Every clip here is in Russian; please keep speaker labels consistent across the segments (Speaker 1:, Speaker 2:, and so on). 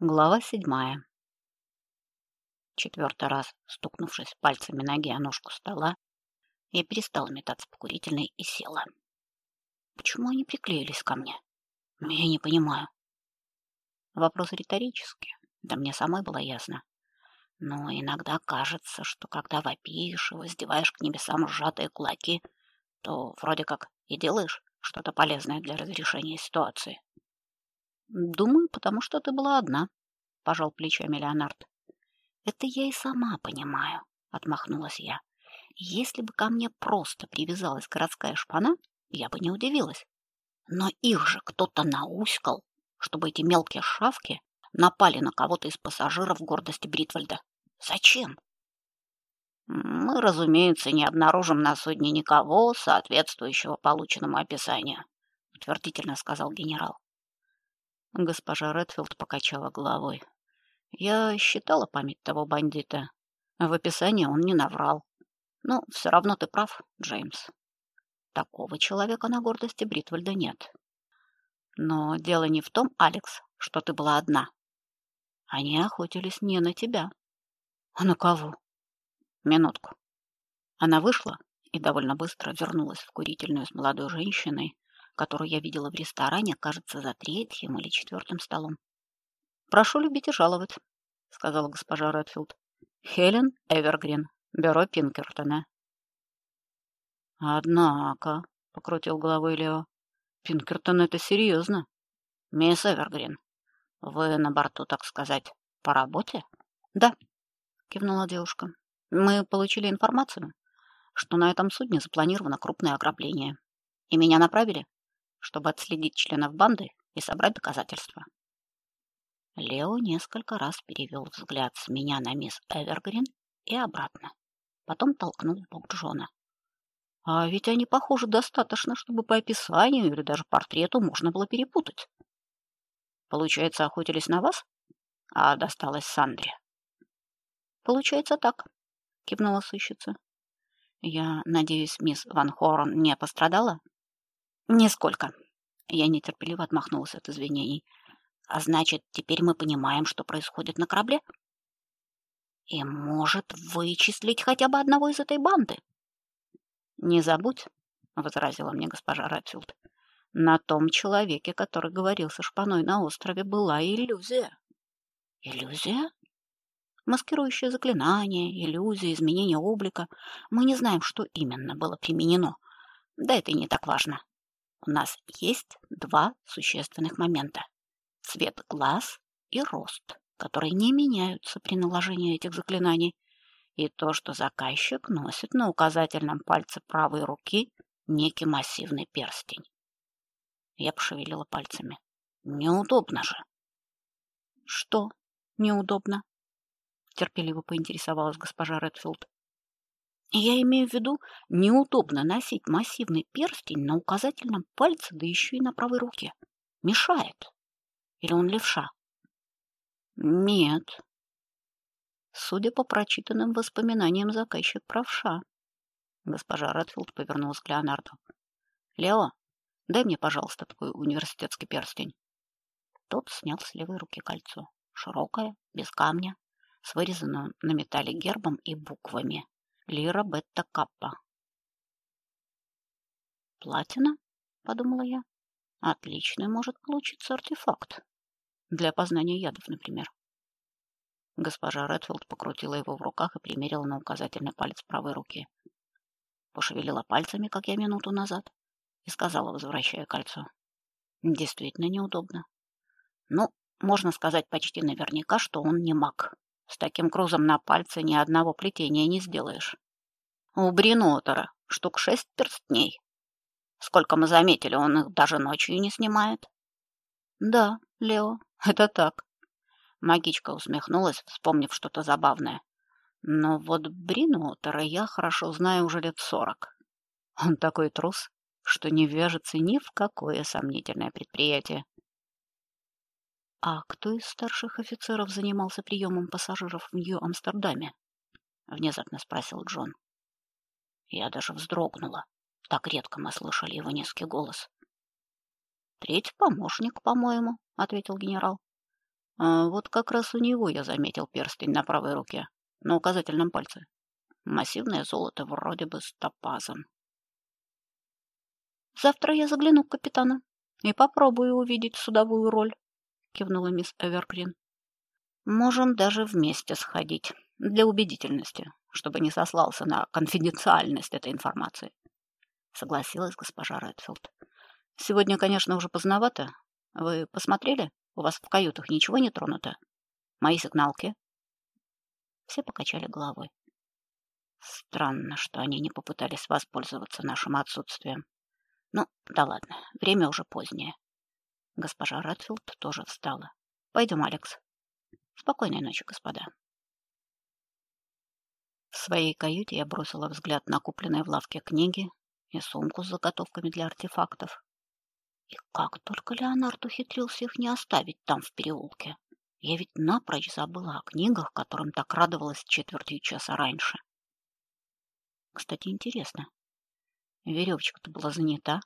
Speaker 1: Глава седьмая. Четвертый раз, стукнувшись пальцами ноги о ножку стола, я перестала метаться по курительной и села. Почему они приклеились ко мне? Я не понимаю. Вопрос риторический, да мне самой было ясно. Но иногда кажется, что когда вопишь и воздеваешь к небесам сжатые кулаки, то вроде как и делаешь что-то полезное для разрешения ситуации. Думаю, потому что ты была одна, пожал плечами Леонард. Это я и сама понимаю, отмахнулась я. Если бы ко мне просто привязалась городская шпана, я бы не удивилась. Но их же кто-то науськал, чтобы эти мелкие шавки напали на кого-то из пассажиров гордости Бритвальда. Зачем? Мы, разумеется, не обнаружим на судне никого, соответствующего полученному описанию, утвердительно сказал генерал. Госпожа Редфилд покачала головой. Я считала память того бандита. В описании он не наврал. Но все равно ты прав, Джеймс. Такого человека на гордости Бритвальда нет. Но дело не в том, Алекс, что ты была одна. Они охотились не на тебя. А на кого? Минутку. Она вышла и довольно быстро вернулась в курительную с молодой женщиной, которую я видела в ресторане, кажется, за третьим или четвертым столом. Прошу любить и жаловать, сказала госпожа Редфилд. Хелен Эвергрин, бюро Пинкертона. Однако, покрутил головой Лео. Пинкертон это серьезно. Мисс Эвергрин, вы на борту, так сказать, по работе? Да, кивнула девушка. Мы получили информацию, что на этом судне запланировано крупное ограбление. И меня направили чтобы отследить членов банды и собрать доказательства. Лео несколько раз перевел взгляд с меня на мисс Эвергрин и обратно. Потом толкнул бок Джона. А ведь они похожи достаточно, чтобы по описанию или даже портрету можно было перепутать. Получается, охотились на вас, а досталось Сандре. Получается так, кивнула сыщица. Я надеюсь, мисс Ван Хорн не пострадала? Нисколько. Я нетерпеливо отмахнулась от извинений. А значит, теперь мы понимаем, что происходит на корабле? И может вычислить хотя бы одного из этой банды. Не забудь, возразила мне госпожа Ратфилд. На том человеке, который говорил со шпаной на острове, была иллюзия. Иллюзия? Маскирующее заклинание, иллюзия, изменение облика. Мы не знаем, что именно было применено. Да это и не так важно. У нас есть два существенных момента: цвет глаз и рост, которые не меняются при наложении этих заклинаний, и то, что заказчик носит на указательном пальце правой руки некий массивный перстень. Я пошевелила пальцами. Неудобно же. Что неудобно? терпеливо поинтересовалась госпожа Редфилд. Я имею в виду, неудобно носить массивный перстень на указательном пальце, да еще и на правой руке. Мешает. Или он левша? Нет. Судя по прочитанным воспоминаниям, заказчик правша. Госпожа Редфилд повернулась к Леонарду. Лео, дай мне, пожалуйста, такой университетский перстень. Тот снял с левой руки кольцо, широкое, без камня, с вырезанным на металле гербом и буквами. Лира Бетта Каппа. Платина, подумала я. Отличный может получиться артефакт для опознания ядов, например. Госпожа Редфилд покрутила его в руках и примерила на указательный палец правой руки. Пошевелила пальцами, как я минуту назад, и сказала, возвращая кольцо: "Действительно неудобно. Ну, можно сказать почти наверняка, что он не маг. С таким грузом на пальце ни одного плетения не сделаешь. У Бринотера штук шесть перстней. Сколько мы заметили, он их даже ночью не снимает. Да, Лео, это так. Магичка усмехнулась, вспомнив что-то забавное. Но вот Бринотера я хорошо знаю уже лет сорок. Он такой трус, что не вяжется ни в какое сомнительное предприятие. А кто из старших офицеров занимался приемом пассажиров в Нью-Амстердаме? внезапно спросил Джон. Я даже вздрогнула. Так редко мы слышали его низкий голос. Третий помощник, по-моему, ответил генерал. А вот как раз у него я заметил перстень на правой руке, на указательном пальце. Массивное золото вроде бы с топазом. Завтра я загляну к капитану и попробую увидеть судовую роль, кивнула мисс Эвергрин. Можем даже вместе сходить для убедительности, чтобы не сослался на конфиденциальность этой информации. Согласилась госпожа Редфилд. Сегодня, конечно, уже поздновато. Вы посмотрели? У вас в каютах ничего не тронуто? Мои сигналки? Все покачали головой. Странно, что они не попытались воспользоваться нашим отсутствием. Ну, да ладно, время уже позднее. Госпожа Редфилд тоже встала. Пойдем, Алекс. Спокойной ночи, господа. В своей каюте я бросила взгляд на купленные в лавке книги и сумку с заготовками для артефактов. И как только Леонард ухитрился их не оставить там, в переулке. Я ведь напрочь забыла о книгах, которым так радовалась четвертью часа раньше. Кстати, интересно. Веревочка-то была занята.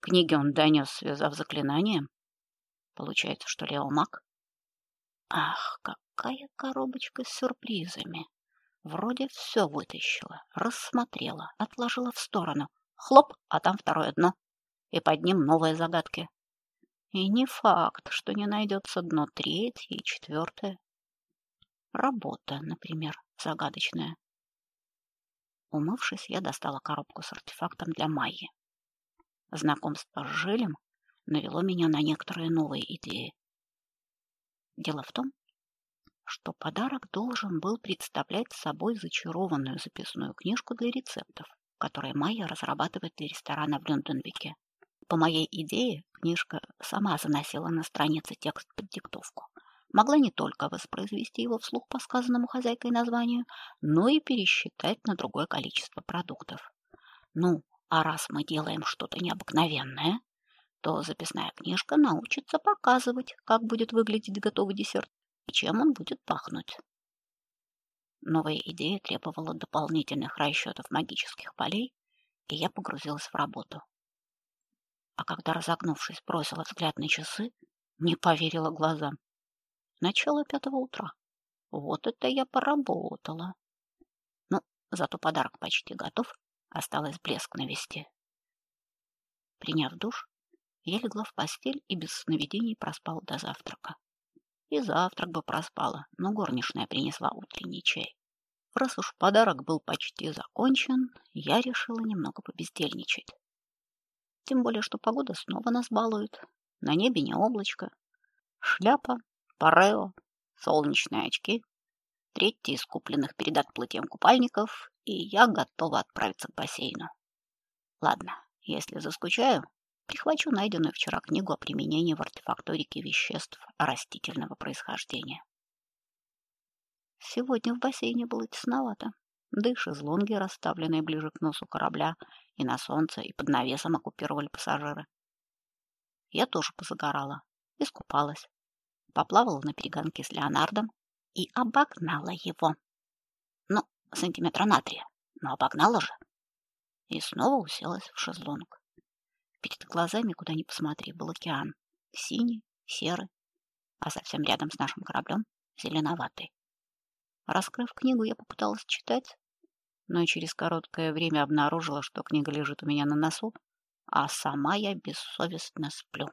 Speaker 1: Книги он донес, связав заклинанием. Получается, что Лео маг? Ах, какая коробочка с сюрпризами. Вроде все вытащила, рассмотрела, отложила в сторону. Хлоп, а там второе дно. И под ним новые загадки. И не факт, что не найдется дно третье и четвертое. Работа, например, загадочная. Умывшись, я достала коробку с артефактом для Майи. Знакомство с Жилем навело меня на некоторые новые идеи. Дело в том, что подарок должен был представлять собой зачарованную записную книжку для рецептов, которую Майя разрабатывает для ресторана в Лондонвике. По моей идее, книжка сама заносила на страницы текст под диктовку. Могла не только воспроизвести его вслух по сказанному хозяйкой названию, но и пересчитать на другое количество продуктов. Ну, а раз мы делаем что-то необыкновенное, то записная книжка научится показывать, как будет выглядеть готовый десерт и чем он будет пахнуть. Новая идея требовала дополнительных расчетов магических полей, и я погрузилась в работу. А когда, разогнувшись, бросила взгляд на часы, не поверила глазам. Начало пятого утра. Вот это я поработала. Ну, зато подарок почти готов. Осталось блеск навести. Приняв душ, я легла в постель и без сновидений проспала до завтрака. И завтрак бы проспала, но горничная принесла утренний чай. Раз уж подарок был почти закончен, я решила немного побездельничать. Тем более, что погода снова нас балует. На небе не облачко. Шляпа, парео, солнечные очки, третий из купленных перед отплытием купальников, и я готова отправиться к бассейну. Ладно, если заскучаю, Прихвачу найденную вчера книгу о применении в артефакторике веществ растительного происхождения. Сегодня в бассейне было тесновато. Да и расставленные ближе к носу корабля, и на солнце, и под навесом оккупировали пассажиры. Я тоже позагорала, искупалась, поплавала на перегонке с Леонардом и обогнала его. Ну, сантиметра на три, но обогнала же. И снова уселась в шезлонг. Перед глазами, куда ни посмотри, был океан. Синий, серый, а совсем рядом с нашим кораблем зеленоватый. Раскрыв книгу, я попыталась читать, но через короткое время обнаружила, что книга лежит у меня на носу, а сама я бессовестно сплю.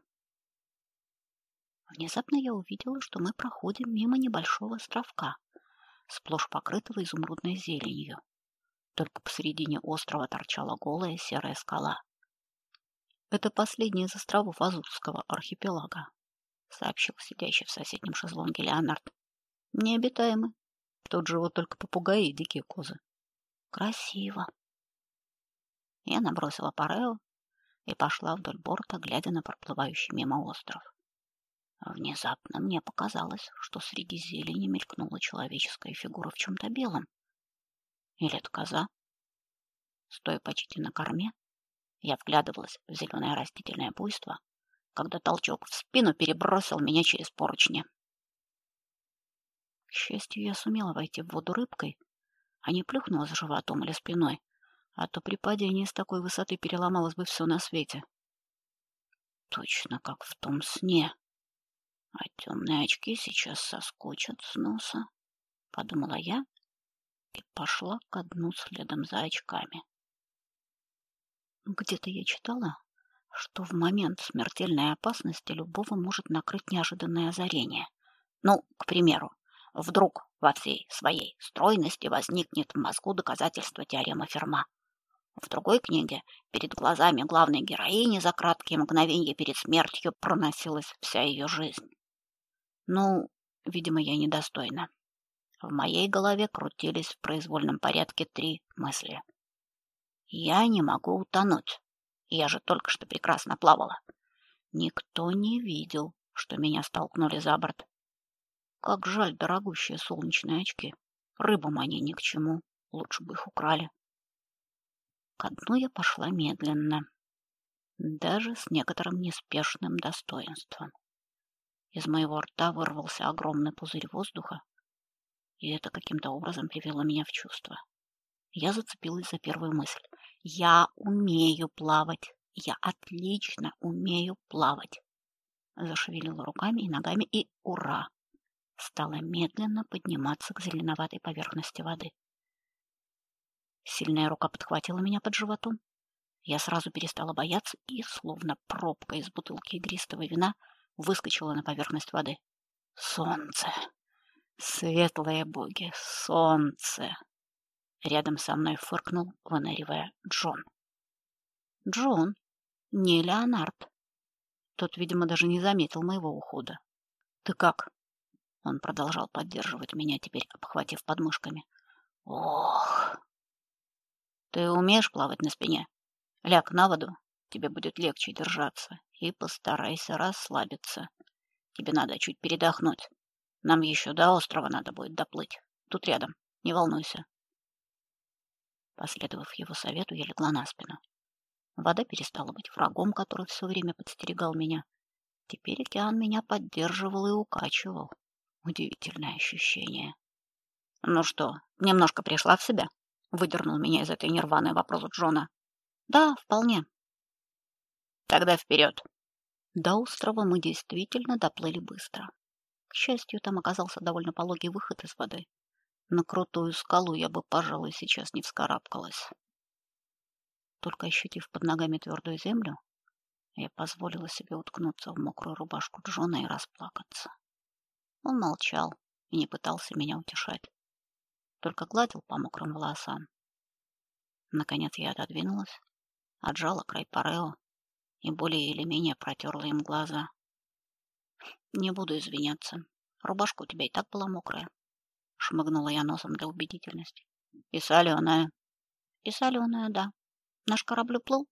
Speaker 1: Внезапно я увидела, что мы проходим мимо небольшого островка, сплошь покрытого изумрудной зеленью. Только посередине острова торчала голая серая скала. Это последний из островов Азурского архипелага, сообщил сидящий в соседнем шезлонге Леонард. Необитаемый. Тут живут только попугаи и дикие козы. Красиво. Я набросила парео и пошла вдоль борта, глядя на проплывающий мимо остров. Внезапно мне показалось, что среди зелени мелькнула человеческая фигура в чем-то белом. Или это коза? Стоя почти на корме, я вглядывалась в зеленое растительное буйство, когда толчок в спину перебросил меня через поручни. К счастью, я сумела войти в воду рыбкой, а не плюхнулась животом или спиной, а то при падении с такой высоты переломалось бы все на свете. Точно как в том сне. А темные очки сейчас соскочат с носа, подумала я и пошла ко дну следом за очками. Где-то я читала, что в момент смертельной опасности любого может накрыть неожиданное озарение. Ну, к примеру, вдруг во всей своей стройности возникнет в мозгу доказательство теоремы Ферма. В другой книге перед глазами главной героини за краткие мгновения перед смертью проносилась вся ее жизнь. Ну, видимо, я недостойна. В моей голове крутились в произвольном порядке три мысли. Я не могу утонуть. Я же только что прекрасно плавала. Никто не видел, что меня столкнули за борт. Как жаль дорогущие солнечные очки. Рыбам они ни к чему. Лучше бы их украли. Ко дну я пошла медленно, даже с некоторым неспешным достоинством. Из моего рта вырвался огромный пузырь воздуха, и это каким-то образом привело меня в чувство. Я зацепилась за первую мысль. Я умею плавать. Я отлично умею плавать. Зашевелила руками и ногами, и ура! Стала медленно подниматься к зеленоватой поверхности воды. Сильная рука подхватила меня под животом. Я сразу перестала бояться и, словно пробка из бутылки игристого вина, выскочила на поверхность воды. Солнце! Светлые боги! Солнце! Рядом со мной фыркнул, выныривая Джон. Джон, не Леонард. Тот, видимо, даже не заметил моего ухода. Ты как? Он продолжал поддерживать меня, теперь обхватив подмышками. Ох, ты умеешь плавать на спине? Ляг на воду, тебе будет легче держаться, и постарайся расслабиться. Тебе надо чуть передохнуть. Нам еще до острова надо будет доплыть. Тут рядом, не волнуйся. Последовав его совету, я легла на спину. Вода перестала быть врагом, который все время подстерегал меня. Теперь океан меня поддерживал и укачивал. Удивительное ощущение. Ну что, немножко пришла в себя? Выдернул меня из этой нирваны вопрос Джона. Да, вполне. Тогда вперед. До острова мы действительно доплыли быстро. К счастью, там оказался довольно пологий выход из воды. На крутую скалу я бы, пожалуй, сейчас не вскарабкалась. Только ощутив под ногами твердую землю, я позволила себе уткнуться в мокрую рубашку Джона и расплакаться. Он молчал и не пытался меня утешать только гладил по мокрым волосам. Наконец я отодвинулась, отжала край парео и более или менее протерла им глаза. Не буду извиняться. Рубашка у тебя и так была мокрая. Шмыгнула я носом для убедительности. И соленая. И соленая, да. Наш корабль уплыл?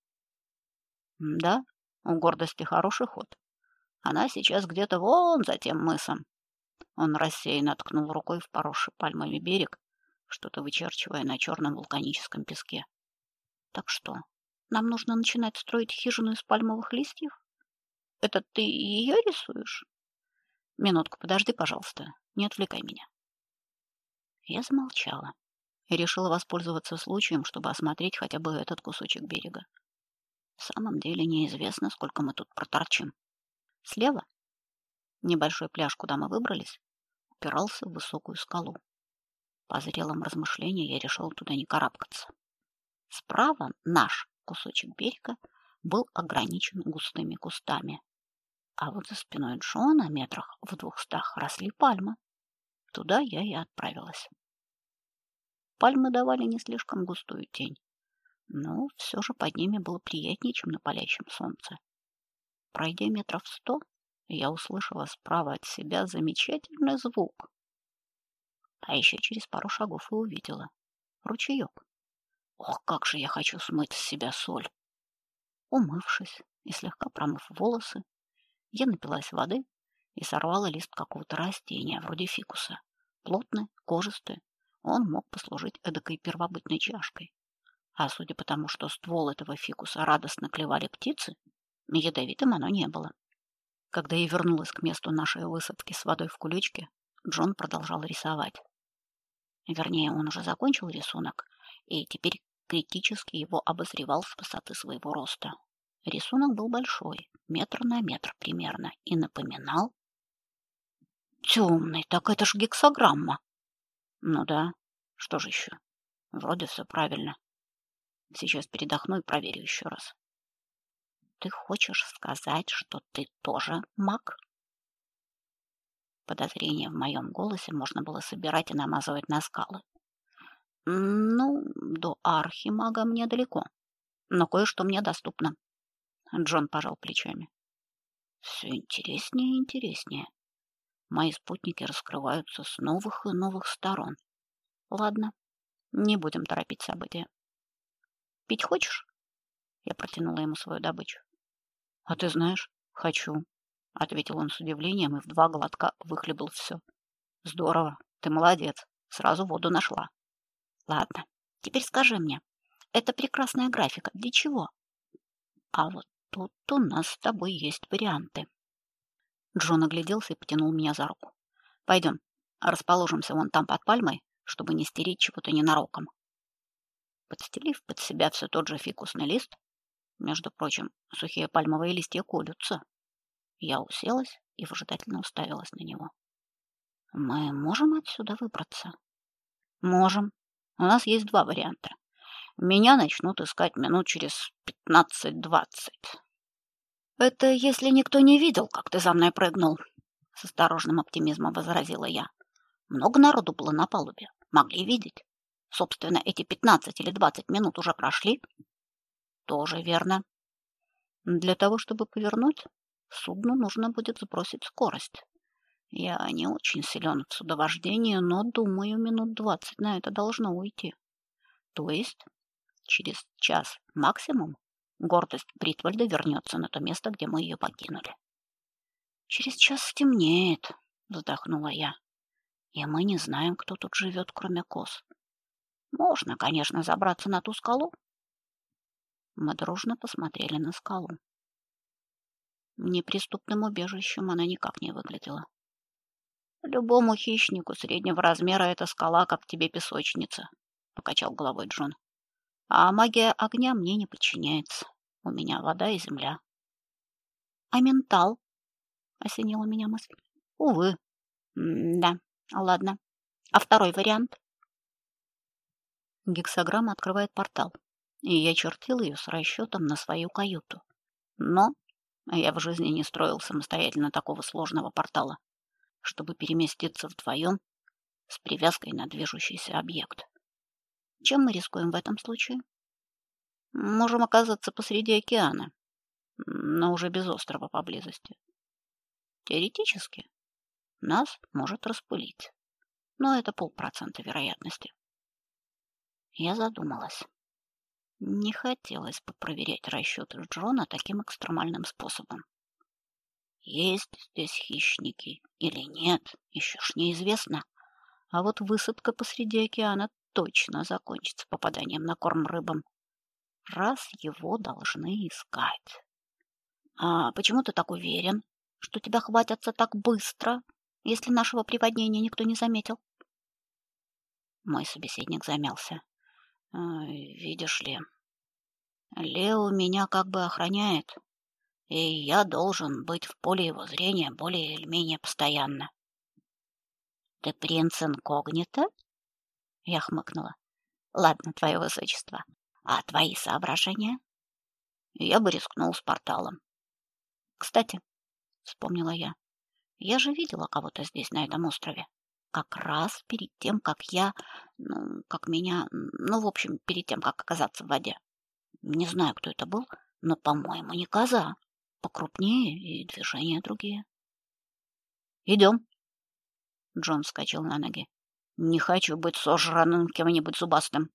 Speaker 1: Да, у гордости хороший ход. Она сейчас где-то вон за тем мысом. Он рассеянно ткнул рукой в поросший пальмами берег что-то вычерчивая на черном вулканическом песке. Так что, нам нужно начинать строить хижину из пальмовых листьев? Это ты ее рисуешь? Минутку, подожди, пожалуйста. Не отвлекай меня. Я замолчала и решила воспользоваться случаем, чтобы осмотреть хотя бы этот кусочек берега. В самом деле неизвестно, сколько мы тут проторчим. Слева небольшой пляж, куда мы выбрались, упирался в высокую скалу. По зрелом размышлении я решил туда не карабкаться. Справа наш кусочек берега был ограничен густыми кустами, а вот за спиной Джона метрах в двухстах росли пальмы. Туда я и отправилась. Пальмы давали не слишком густую тень, но все же под ними было приятнее, чем на палящем солнце. Пройдя метров сто, я услышала справа от себя замечательный звук, а еще через пару шагов и увидела ручеек. Ох, как же я хочу смыть с себя соль. Умывшись и слегка промыв волосы, я напилась воды и сорвала лист какого-то растения, вроде фикуса. Плотный, кожистый, он мог послужить эдакой первобытной чашкой. А судя по тому, что ствол этого фикуса радостно клевали птицы, ядовитым оно не было. Когда я вернулась к месту нашей высадки с водой в кулечке, Джон продолжал рисовать. Вернее, он уже закончил рисунок и теперь критически его обозревал с высоты своего роста. Рисунок был большой, метр на метр примерно, и напоминал умный, так это ж гексограмма. Ну да, что же еще? Вроде все правильно. Сейчас передохну и проверю еще раз. Ты хочешь сказать, что ты тоже маг? Подозрения в моем голосе можно было собирать и намазывать на скалы. Ну, до архимага мне далеко, но кое-что мне доступно. Джон пожал плечами. Все интереснее и интереснее. Мои спутники раскрываются с новых и новых сторон. Ладно, не будем торопить события. Пить хочешь? Я протянула ему свою добычу. А ты знаешь, хочу, ответил он с удивлением и в два глотка выхлебал все. Здорово, ты молодец, сразу воду нашла. Ладно, теперь скажи мне, эта прекрасная графика для чего? А вот тут у нас с тобой есть варианты. Джон огляделся и потянул меня за руку. Пойдем, расположимся вон там под пальмой, чтобы не стереть чего-то ненароком. Подстелив под себя все тот же фикусный лист, между прочим, сухие пальмовые листья колются, я уселась и выжидательно уставилась на него. Мы можем отсюда выбраться? Можем. У нас есть два варианта. Меня начнут искать минут через пятнадцать-двадцать. Это если никто не видел, как ты за мной прыгнул, с осторожным оптимизмом возразила я. Много народу было на палубе, могли видеть. Собственно, эти пятнадцать или двадцать минут уже прошли. Тоже верно. Для того, чтобы повернуть, судну нужно будет сбросить скорость. Я не очень силен в судовождении, но, думаю, минут двадцать на это должно уйти. То есть через час максимум гордость Бритвальда вернется на то место, где мы ее покинули. Через час стемнеет, вздохнула я. И мы не знаем, кто тут живет, кроме коз. Можно, конечно, забраться на ту скалу. Мы дружно посмотрели на скалу. Неприступным убежищем она никак не выглядела. Любому хищнику среднего размера эта скала как тебе песочница, покачал головой Джон. А магия огня мне не подчиняется. У меня вода и земля. А ментал? осенила меня мысль. Увы. М да, ладно. А второй вариант? Гексограмма открывает портал, и я чертил ее с расчетом на свою каюту. Но я в жизни не строил самостоятельно такого сложного портала чтобы переместиться вдвоем с привязкой на движущийся объект. Чем мы рискуем в этом случае? Можем оказаться посреди океана, но уже без острова поблизости. Теоретически нас может распылить, но это полпроцента вероятности. Я задумалась. Не хотелось бы проверять расчеты Джона таким экстремальным способом. Есть здесь хищники или нет, еще ж неизвестно. А вот высадка посреди океана точно закончится попаданием на корм рыбам, раз его должны искать. А почему ты так уверен, что тебя хватятся так быстро, если нашего приводнения никто не заметил? Мой собеседник замялся. Видишь ли, Лео меня как бы охраняет, и я должен быть в поле его зрения более или менее постоянно. Ты принц инкогнито? Я хмыкнула. Ладно, твое высочество. А твои соображения? Я бы рискнул с порталом. Кстати, вспомнила я. Я же видела кого-то здесь на этом острове. Как раз перед тем, как я, ну, как меня, ну, в общем, перед тем, как оказаться в воде. Не знаю, кто это был, но, по-моему, не коза покрупнее и движения другие. Идем. Джон вскочил на ноги. Не хочу быть сожранным кем-нибудь зубастым.